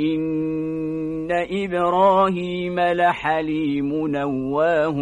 إن إبراهيم لحليم نواه